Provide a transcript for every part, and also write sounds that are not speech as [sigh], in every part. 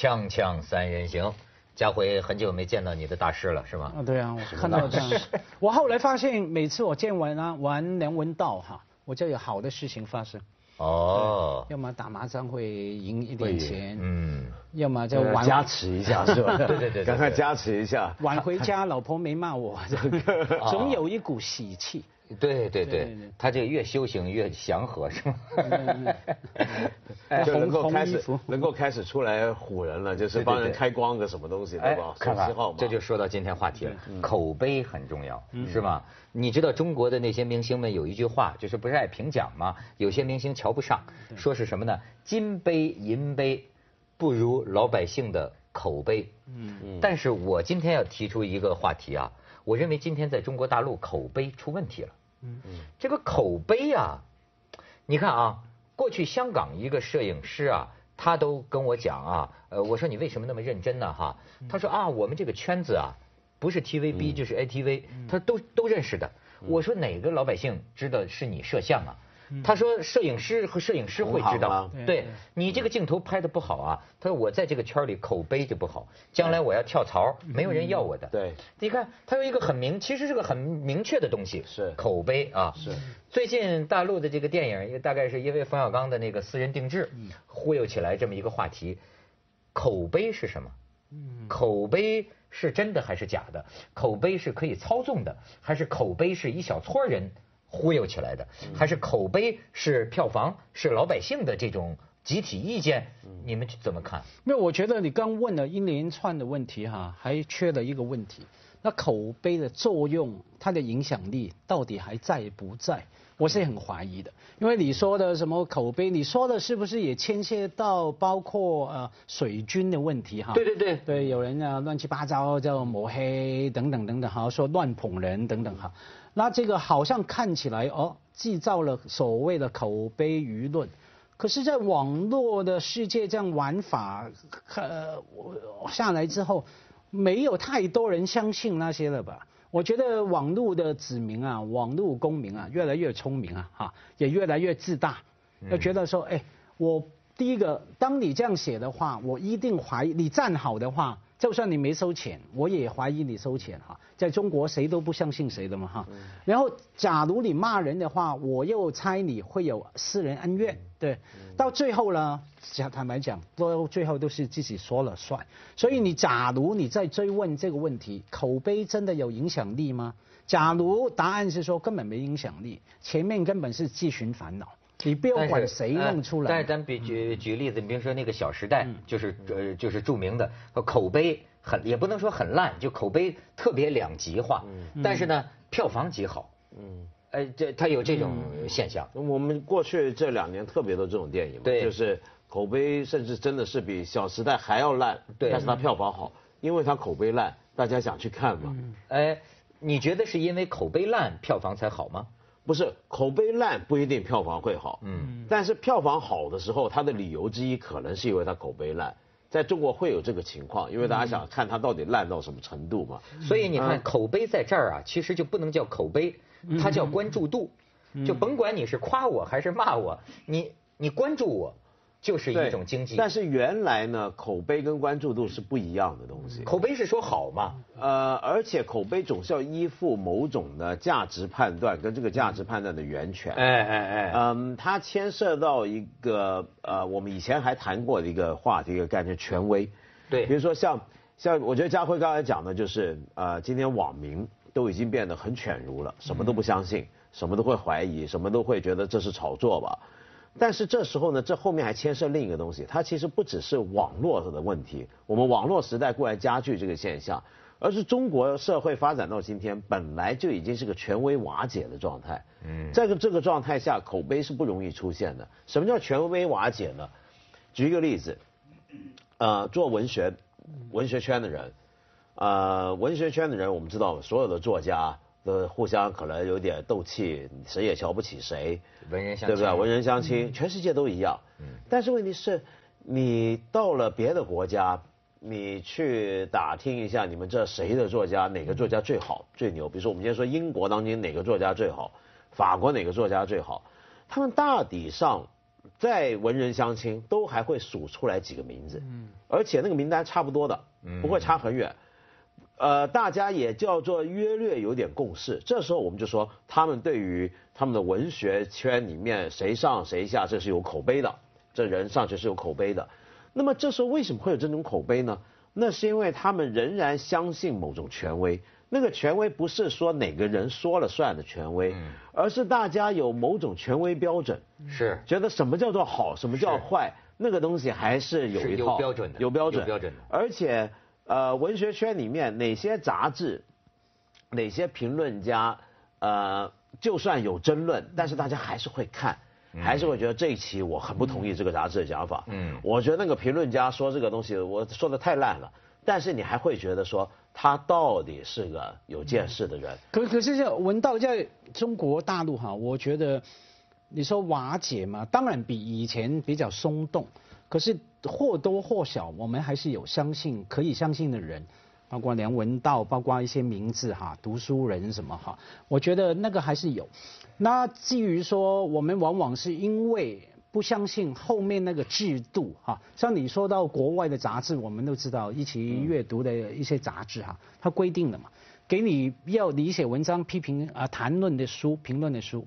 锵锵三人行，家辉很久没见到你的大师了，是吗？啊，对啊，我看到这样。[laughs] 我后来发现，每次我见完啊玩梁文道哈，我就有好的事情发生。哦，要么打麻将会赢一点钱，嗯，要么就玩加持一下是吧？[laughs] 对对对对赶快加持一下。[laughs] 晚回家，老婆没骂我，总有一股喜气。对对对他这个越修行越祥和，是吗？[laughs] 就能够开始能够开始出来唬人了，就是帮人开光个什么东西，对吧？看看手机号码这就说到今天话题了，口碑很重要，是吧？你知道中国的那些明星们有一句话，就是不是爱评奖吗？有些明星瞧不上，说是什么呢？金杯银杯不如老百姓的口碑。嗯，但是我今天要提出一个话题啊，我认为今天在中国大陆口碑出问题了。嗯嗯，这个口碑啊，你看啊，过去香港一个摄影师啊，他都跟我讲啊，呃，我说你为什么那么认真呢？哈，他说啊，我们这个圈子啊，不是 TVB 就是 ATV，他都都认识的。我说哪个老百姓知道是你摄像啊？他说摄影师和摄影师会知道对对你这个镜头拍的不好啊。他说我在这个圈里口碑就不好，将来我要跳槽，没有人要我的。对，你看，他有一个很明，其实是个很明确的东西，是口碑啊。是。最近大陆的这个电影，大概是因为冯小刚的那个私人定制，忽悠起来这么一个话题。口碑是什么？口碑是真的还是假的？口碑是可以操纵的，还是口碑是一小撮人忽悠起来的？还是口碑是票房是老百姓的这种集体意见？你们怎么看？没有，我觉得你刚问了一连串的问题哈，还缺了一个问题，那口碑的作用，它的影响力到底还在不在？我是很怀疑的，因为你说的什么口碑，你说的是不是也牵涉到包括呃水军的问题哈？对对对对，有人啊乱七八糟叫抹黑等等等等哈，说乱捧人等等哈，那这个好像看起来哦，制造了所谓的口碑舆论。可是，在网络的世界这样玩法，呃，下来之后，没有太多人相信那些了吧？我觉得网络的子民啊，网络公民啊，越来越聪明啊，哈，也越来越自大，就觉得说，哎，我第一个，当你这样写的话，我一定怀疑你站好的话，就算你没收钱，我也怀疑你收钱哈。在中国，谁都不相信谁的嘛哈。然后，假如你骂人的话，我又猜你会有私人恩怨，对。到最后呢，讲坦白讲，都最后都是自己说了算。所以你假如你在追问这个问题，口碑真的有影响力吗？假如答案是说根本没影响力，前面根本是自寻烦恼。你不要管谁弄出来。但是咱比举举例子，你比如说那个《小时代》，就是呃就是著名的口碑很也不能说很烂，就口碑特别两极化。但是呢，票房极好。嗯。哎，这它有这种现象。我们过去这两年特别多这种电影，对，就是口碑甚至真的是比《小时代》还要烂，对，但是它票房好，因为它口碑烂，大家想去看嘛。哎，你觉得是因为口碑烂票房才好吗？不是，口碑烂不一定票房会好，嗯，但是票房好的时候，它的理由之一可能是因为它口碑烂，在中国会有这个情况，因为大家想看它到底烂到什么程度嘛。所以你看，口碑在这儿啊，其实就不能叫口碑。它叫关注度，就甭管你是夸我还是骂我，你你关注我，就是一种经济。但是原来呢，口碑跟关注度是不一样的东西。口碑是说好嘛，呃，而且口碑总是要依附某种的价值判断跟这个价值判断的源泉。哎哎哎，嗯，它牵涉到一个呃，我们以前还谈过的一个话题，一个概念——权威。对，比如说像像，我觉得家辉刚才讲的就是呃，今天网民。都已经变得很犬儒了，什么都不相信，什么都会怀疑，什么都会觉得这是炒作吧。但是这时候呢，这后面还牵涉另一个东西，它其实不只是网络的问题，我们网络时代固然加剧这个现象，而是中国社会发展到今天，本来就已经是个权威瓦解的状态。嗯，在这个状态下，口碑是不容易出现的。什么叫权威瓦解呢？举一个例子，呃，做文学文学圈的人。呃，文学圈的人，我们知道，所有的作家都互相可能有点斗气，谁也瞧不起谁，文人相对不对？文人相亲，全世界都一样。嗯。但是问题是，你到了别的国家，你去打听一下，你们这谁的作家，哪个作家最好、最牛？比如说，我们今天说英国当今哪个作家最好，法国哪个作家最好？他们大抵上在文人相亲都还会数出来几个名字，嗯，而且那个名单差不多的，不会差很远。呃，大家也叫做约略有点共识。这时候我们就说，他们对于他们的文学圈里面谁上谁下，这是有口碑的，这人上去是有口碑的。那么这时候为什么会有这种口碑呢？那是因为他们仍然相信某种权威。那个权威不是说哪个人说了算的权威，而是大家有某种权威标准，是觉得什么叫做好，什么叫坏，那个东西还是有一套标准的，有标准，标准的。而且，呃，文学圈里面哪些杂志，哪些评论家，呃，就算有争论，但是大家还是会看，还是会觉得这一期我很不同意这个杂志的想法。嗯，我觉得那个评论家说这个东西，我说的太烂了。但是你还会觉得说他到底是个有见识的人？可可是这文道在中国大陆哈，我觉得你说瓦解嘛，当然比以前比较松动，可是或多或少我们还是有相信可以相信的人，包括梁文道，包括一些名字哈，读书人什么哈，我觉得那个还是有。那至于说我们往往是因为。不相信后面那个制度哈，像你说到国外的杂志，我们都知道一起阅读的一些杂志哈，它规定的嘛，给你要你写文章批评啊谈论的书评论的书，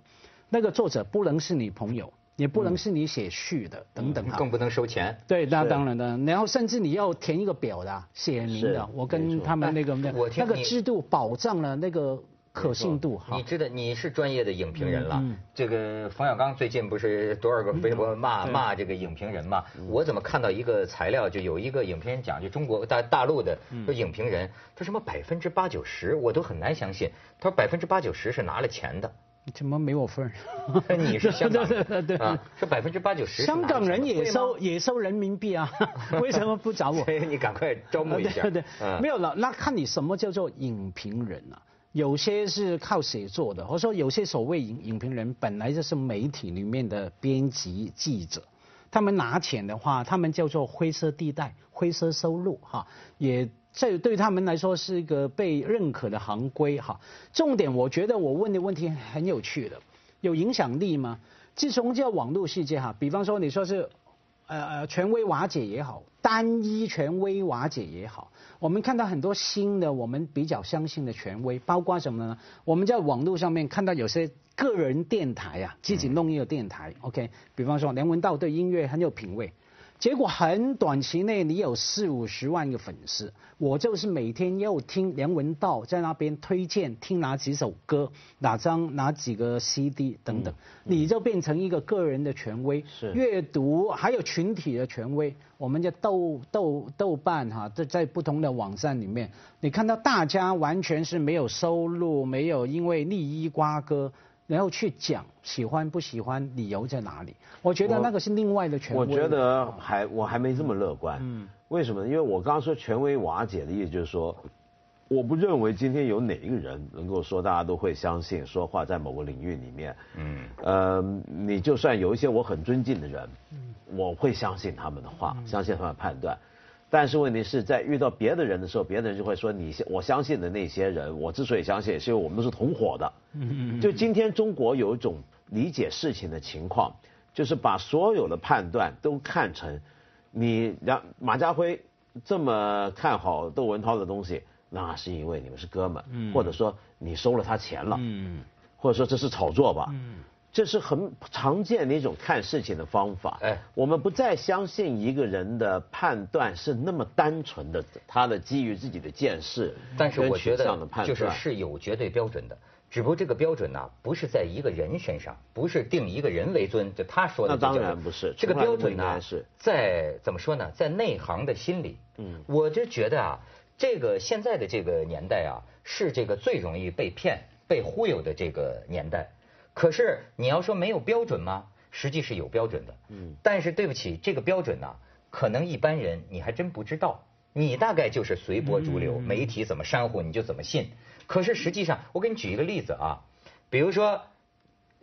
那个作者不能是你朋友，也不能是你写序的等等更不能收钱。对，那当然的，然后甚至你要填一个表的，写明的，我跟他们那个那那个制度保障了那个。可信度，你知道你是专业的影评人了。这个冯小刚最近不是多少个微博骂骂这个影评人嘛？我怎么看到一个材料，就有一个影评人讲，就中国大大陆的说影评人，他什么百分之八九十，我都很难相信。他说百分之八九十是拿了钱的，怎么没我份儿？你是香港 [laughs] 人啊？是百分之八九十，香港人也收也收人民币啊？[laughs] 为什么不找我？[laughs] 你赶快招募一下。对对，没有了。那看你什么叫做影评人啊？有些是靠写作的，或者说有些所谓影影评人本来就是媒体里面的编辑记者，他们拿钱的话，他们叫做灰色地带、灰色收入哈，也这对他们来说是一个被认可的行规哈。重点我觉得我问的问题很有趣的，有影响力吗？自从这网络世界哈，比方说你说是。呃呃，权威瓦解也好，单一权威瓦解也好，我们看到很多新的我们比较相信的权威，包括什么呢？我们在网络上面看到有些个人电台啊，自己弄一个电台，OK，比方说梁文道对音乐很有品味。结果很短期内，你有四五十万个粉丝，我就是每天要听梁文道在那边推荐听哪几首歌，哪张哪几个 CD 等等，你就变成一个个人的权威。是阅读还有群体的权威，我们叫豆豆豆瓣哈，在在不同的网站里面，你看到大家完全是没有收入，没有因为利益瓜葛。然后去讲喜欢不喜欢，理由在哪里？我觉得那个是另外的权威。我觉得还我还没这么乐观。嗯。为什么？因为我刚刚说权威瓦解的意思就是说，我不认为今天有哪一个人能够说大家都会相信说话，在某个领域里面。嗯。呃，你就算有一些我很尊敬的人，我会相信他们的话，相信他们的判断。但是问题是在遇到别的人的时候，别的人就会说你我相信的那些人，我之所以相信，是因为我们都是同伙的。嗯嗯就今天中国有一种理解事情的情况，就是把所有的判断都看成你让马家辉这么看好窦文涛的东西，那是因为你们是哥们，或者说你收了他钱了，嗯或者说这是炒作吧。这是很常见的一种看事情的方法。哎，我们不再相信一个人的判断是那么单纯的，他的基于自己的见识。但是我觉得就是是有绝对标准的，只不过这个标准呢，不是在一个人身上，不是定一个人为尊，就他说的。那当然不是。这个标准呢，是在怎么说呢，在内行的心里。嗯。我就觉得啊，这个现在的这个年代啊，是这个最容易被骗、被忽悠的这个年代。可是你要说没有标准吗？实际是有标准的。嗯。但是对不起，这个标准呢，可能一般人你还真不知道。你大概就是随波逐流，媒体怎么煽乎你就怎么信。可是实际上，我给你举一个例子啊，比如说，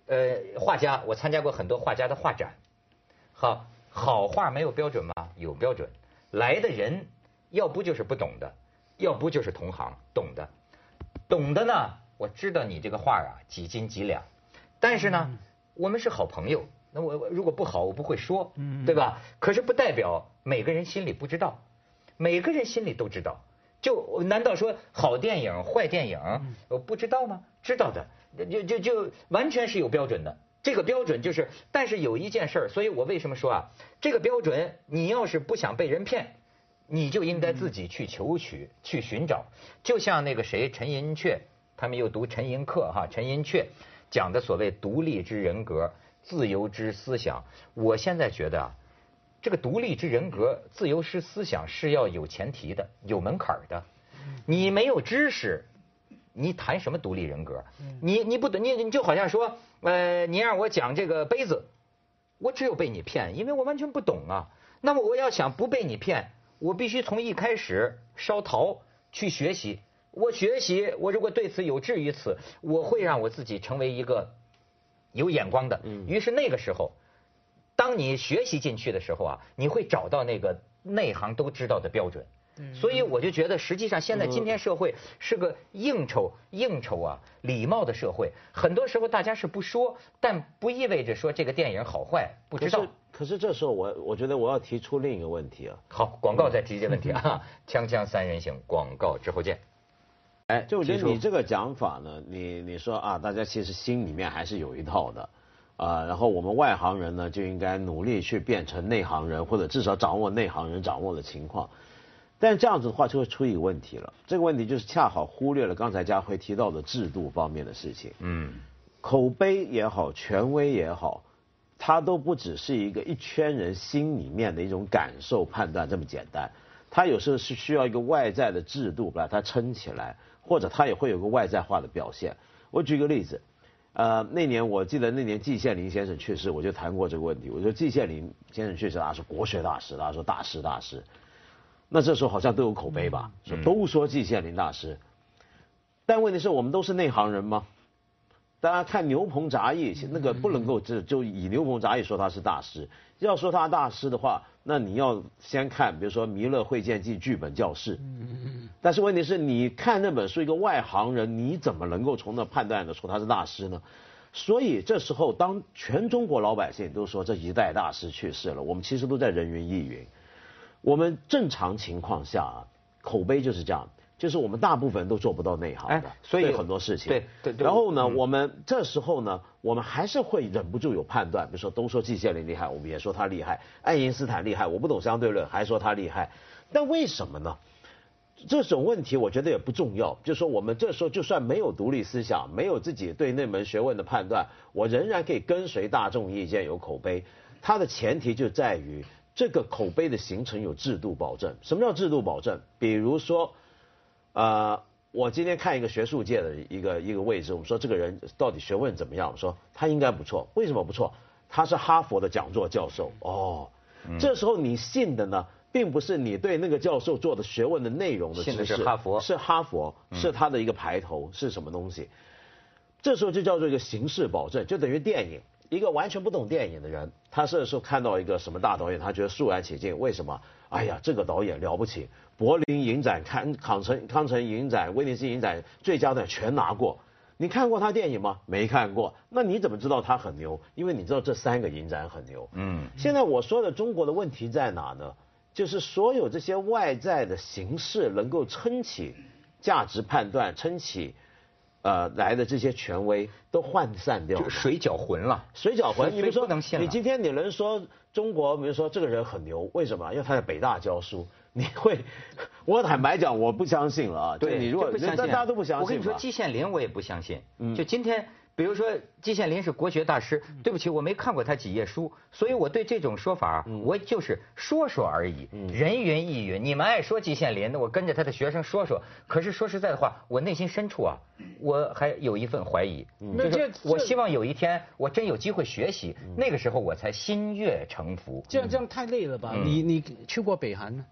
呃，画家，我参加过很多画家的画展。好，好画没有标准吗？有标准。来的人，要不就是不懂的，要不就是同行懂的。懂的呢，我知道你这个画啊几斤几两。但是呢，我们是好朋友，那我如果不好，我不会说，对吧？可是不代表每个人心里不知道，每个人心里都知道。就难道说好电影、坏电影，我不知道吗？知道的，就就就完全是有标准的。这个标准就是，但是有一件事儿，所以我为什么说啊？这个标准，你要是不想被人骗，你就应该自己去求取、去寻找。就像那个谁，陈寅恪，他们又读陈寅恪哈，陈寅恪讲的所谓独立之人格、自由之思想，我现在觉得啊。这个独立之人格、自由之思想是要有前提的、有门槛的。你没有知识，你谈什么独立人格？你你不懂，你你就好像说，呃，你让我讲这个杯子，我只有被你骗，因为我完全不懂啊。那么我要想不被你骗，我必须从一开始烧陶去学习。我学习，我如果对此有志于此，我会让我自己成为一个有眼光的。于是那个时候。当你学习进去的时候啊，你会找到那个内行都知道的标准。所以我就觉得，实际上现在今天社会是个应酬应酬啊，礼貌的社会。很多时候大家是不说，但不意味着说这个电影好坏不知道。可是这时候我我觉得我要提出另一个问题啊。好，广告再提一个问题啊。锵锵三人行，广告之后见。哎，就我觉得你这个讲法呢，你你说啊，大家其实心里面还是有一套的。啊，然后我们外行人呢就应该努力去变成内行人，或者至少掌握内行人掌握的情况。但这样子的话就会出一个问题了，这个问题就是恰好忽略了刚才佳辉提到的制度方面的事情。嗯，口碑也好，权威也好，它都不只是一个一圈人心里面的一种感受判断这么简单，它有时候是需要一个外在的制度把它撑起来，或者它也会有个外在化的表现。我举个例子。呃，那年我记得那年季羡林先生去世，我就谈过这个问题。我说季羡林先生去世，他是国学大师，他说大师大师。那这时候好像都有口碑吧，说都说季羡林大师。但问题是我们都是内行人吗？大家看牛棚杂役，那个不能够就就以牛棚杂役说他是大师。要说他大师的话，那你要先看，比如说《弥勒会见记》剧本教室。但是问题是，你看那本书，一个外行人，你怎么能够从那判断的出他是大师呢？所以这时候，当全中国老百姓都说这一代大师去世了，我们其实都在人云亦云。我们正常情况下啊，口碑就是这样。就是我们大部分人都做不到内行的，所以很多事情。对对对。然后呢，我们这时候呢，我们还是会忍不住有判断，比如说都说季羡林厉害，我们也说他厉害；爱因斯坦厉害，我不懂相对论，还说他厉害。但为什么呢？这种问题我觉得也不重要。就是说，我们这时候就算没有独立思想，没有自己对那门学问的判断，我仍然可以跟随大众意见有口碑。它的前提就在于这个口碑的形成有制度保证。什么叫制度保证？比如说。呃，我今天看一个学术界的一个一个位置，我们说这个人到底学问怎么样？我说他应该不错，为什么不错？他是哈佛的讲座教授哦。这时候你信的呢，并不是你对那个教授做的学问的内容的知识，是哈佛，是哈佛，是他的一个排头，是什么东西？这时候就叫做一个形式保证，就等于电影，一个完全不懂电影的人，他这时候看到一个什么大导演，他觉得肃然起敬，为什么？哎呀，这个导演了不起。柏林影展、康康城康城影展、威尼斯影展最佳的全拿过，你看过他电影吗？没看过，那你怎么知道他很牛？因为你知道这三个影展很牛。嗯，现在我说的中国的问题在哪呢？就是所有这些外在的形式能够撑起价值判断、撑起呃来的这些权威都涣散掉了，水搅浑了。水搅浑，你比如说，你今天你能说中国，比如说这个人很牛，为什么？因为他在北大教书。你会，我坦白讲，我不相信了啊！对你如果大家都不相信，我跟你说，季羡林我也不相信。嗯就今天，比如说季羡林是国学大师，对不起，我没看过他几页书，所以我对这种说法，我就是说说而已，人云亦云。你们爱说季羡林，那我跟着他的学生说说。可是说实在的话，我内心深处啊，我还有一份怀疑。那这，我希望有一天我真有机会学习，那个时候我才心悦诚服。这样这样太累了吧？你你去过北韩呢？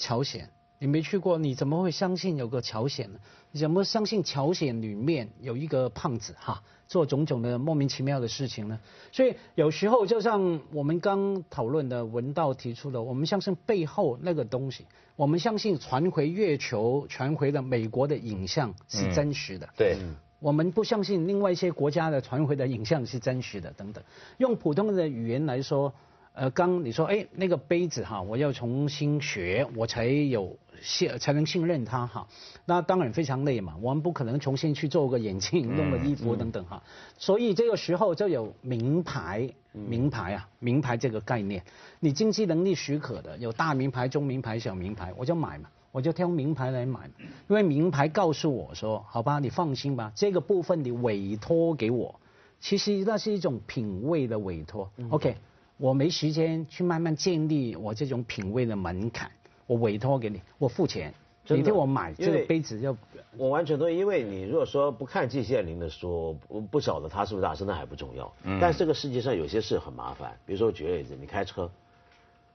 朝鲜，你没去过，你怎么会相信有个朝鲜呢？你怎么相信朝鲜里面有一个胖子哈，做种种的莫名其妙的事情呢？所以有时候就像我们刚讨论的文道提出的，我们相信背后那个东西，我们相信传回月球、传回的美国的影像是真实的。对。我们不相信另外一些国家的传回的影像是真实的等等。用普通的语言来说，呃，刚你说，哎，那个杯子哈，我要重新学，我才有信才能信任它哈。那当然非常累嘛，我们不可能重新去做个眼镜、弄个衣服等等哈。所以这个时候就有名牌，名牌啊，名牌这个概念，你经济能力许可的，有大名牌、中名牌、小名牌，我就买嘛。我就挑名牌来买，因为名牌告诉我说，好吧，你放心吧，这个部分你委托给我，其实那是一种品味的委托。OK，我没时间去慢慢建立我这种品味的门槛，我委托给你，我付钱，你替我买这个杯子就。我完全同意，因为你如果说不看季羡林的书，不不晓得他是不是大师，那还不重要。嗯。但这个世界上有些事很麻烦，比如说举个例子，你开车，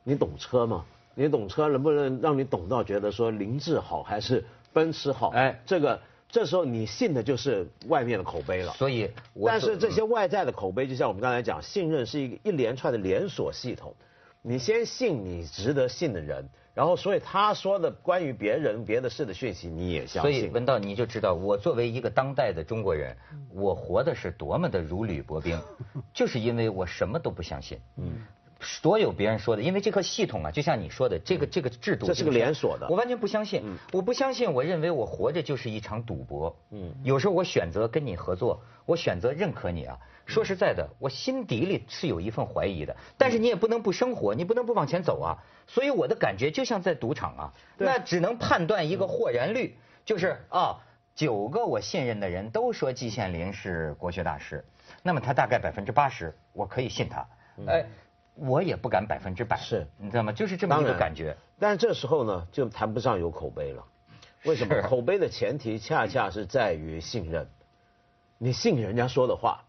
你懂车吗？你懂车能不能让你懂到觉得说凌志好还是奔驰好？哎，这个这时候你信的就是外面的口碑了。所以，但是这些外在的口碑，就像我们刚才讲，信任是一个一连串的连锁系统。你先信你值得信的人，然后所以他说的关于别人别的事的讯息你也相信。所以文道你就知道，我作为一个当代的中国人，我活的是多么的如履薄冰，[laughs] 就是因为我什么都不相信。嗯。所有别人说的，因为这个系统啊，就像你说的，这个这个制度，这是个连锁的，我完全不相信。我不相信，我认为我活着就是一场赌博。嗯，有时候我选择跟你合作，我选择认可你啊。说实在的，我心底里是有一份怀疑的。但是你也不能不生活，你不能不往前走啊。所以我的感觉就像在赌场啊，那只能判断一个豁然率，就是啊，九个我信任的人都说季羡林是国学大师，那么他大概百分之八十我可以信他。哎。我也不敢百分之百，是你知道吗？就是这么一个感觉。但是这时候呢，就谈不上有口碑了。为什么？口碑的前提恰恰是在于信任。你信人家说的话，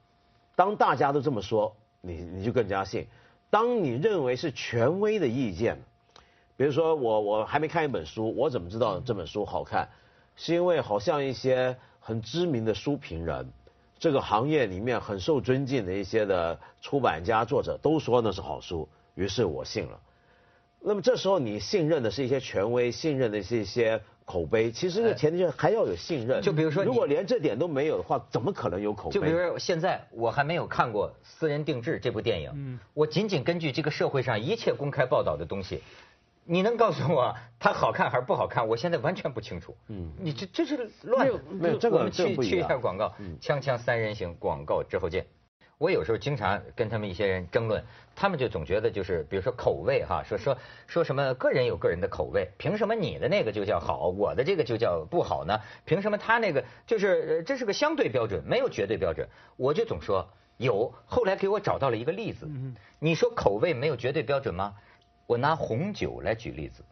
当大家都这么说，你你就更加信。当你认为是权威的意见，比如说我我还没看一本书，我怎么知道这本书好看？是因为好像一些很知名的书评人。这个行业里面很受尊敬的一些的出版家、作者都说那是好书，于是我信了。那么这时候你信任的是一些权威，信任的是一些口碑，其实前提是还要有信任。就比如说，如果连这点都没有的话，怎么可能有口碑？就比如说现在我还没有看过《私人定制》这部电影，我仅仅根据这个社会上一切公开报道的东西。你能告诉我它好看还是不好看？我现在完全不清楚。嗯，你这这是乱。没有这个我们去去一下广告。锵锵三人行，广告之后见。我有时候经常跟他们一些人争论，他们就总觉得就是，比如说口味哈，说说说什么个人有个人的口味，凭什么你的那个就叫好，我的这个就叫不好呢？凭什么他那个就是这是个相对标准，没有绝对标准。我就总说有，后来给我找到了一个例子。你说口味没有绝对标准吗？我拿红酒来举例子，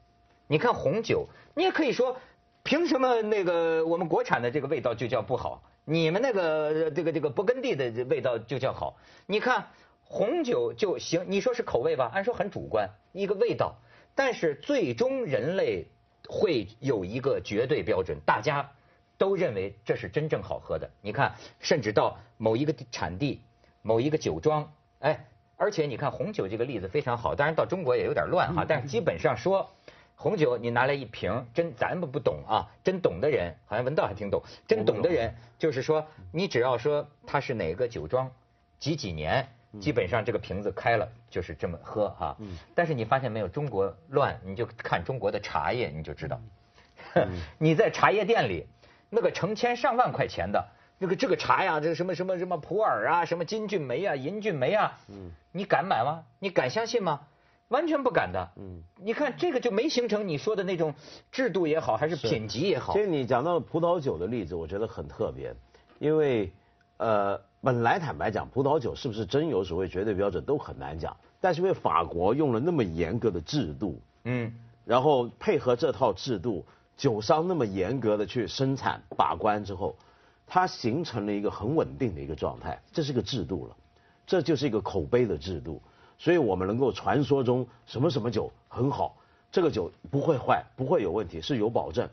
你看红酒，你也可以说，凭什么那个我们国产的这个味道就叫不好？你们那个这个这个勃艮第的味道就叫好？你看红酒就行，你说是口味吧？按说很主观，一个味道，但是最终人类会有一个绝对标准，大家都认为这是真正好喝的。你看，甚至到某一个产地、某一个酒庄，哎。而且你看红酒这个例子非常好，当然到中国也有点乱哈，但是基本上说，红酒你拿来一瓶，真咱们不懂啊，真懂的人好像文道还挺懂，真懂的人就是说，你只要说它是哪个酒庄，几几年，基本上这个瓶子开了就是这么喝哈。但是你发现没有，中国乱，你就看中国的茶叶你就知道，[laughs] 你在茶叶店里那个成千上万块钱的。这个这个茶呀，这个什么什么什么普洱啊，什么金骏眉啊、银骏眉啊，嗯，你敢买吗？你敢相信吗？完全不敢的。嗯，你看这个就没形成你说的那种制度也好，还是品级也好。其实你讲到葡萄酒的例子，我觉得很特别，因为呃，本来坦白讲，葡萄酒是不是真有所谓绝对标准都很难讲，但是因为法国用了那么严格的制度，嗯，然后配合这套制度，酒商那么严格的去生产把关之后。它形成了一个很稳定的一个状态，这是个制度了，这就是一个口碑的制度，所以我们能够传说中什么什么酒很好，这个酒不会坏，不会有问题，是有保证。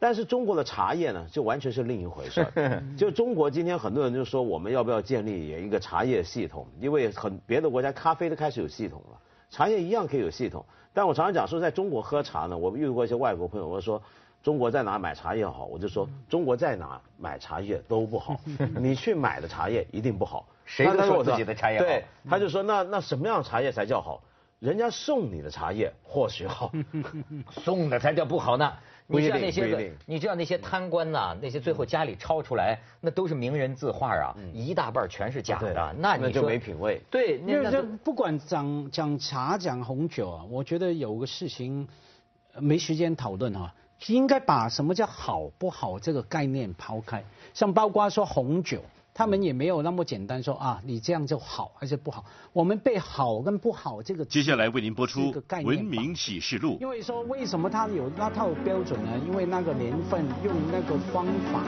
但是中国的茶叶呢，就完全是另一回事。[laughs] 就中国今天很多人就说，我们要不要建立一个茶叶系统？因为很别的国家咖啡都开始有系统了，茶叶一样可以有系统。但我常常讲说，在中国喝茶呢，我遇过一些外国朋友，我说。中国在哪买茶叶好，我就说中国在哪买茶叶都不好，[laughs] 你去买的茶叶一定不好。谁都说自己的茶叶好。对，他就说那那什么样茶叶才叫好？人家送你的茶叶或许好，[laughs] 送的才叫不好呢。不一定你知道那些个不一定，你知道那些贪官呐、那些最后家里抄出来，那都是名人字画啊，一大半全是假的。那你就没品位。对，那那不管讲讲茶讲红酒啊，我觉得有个事情呃没时间讨论哈，应该把什么叫好不好这个概念抛开，像包括说红酒。他们也没有那么简单说啊，你这样就好还是不好？我们被好跟不好这个接下来为您播出文明启示录》。因为说为什么他有那套标准呢？因为那个年份用那个方法。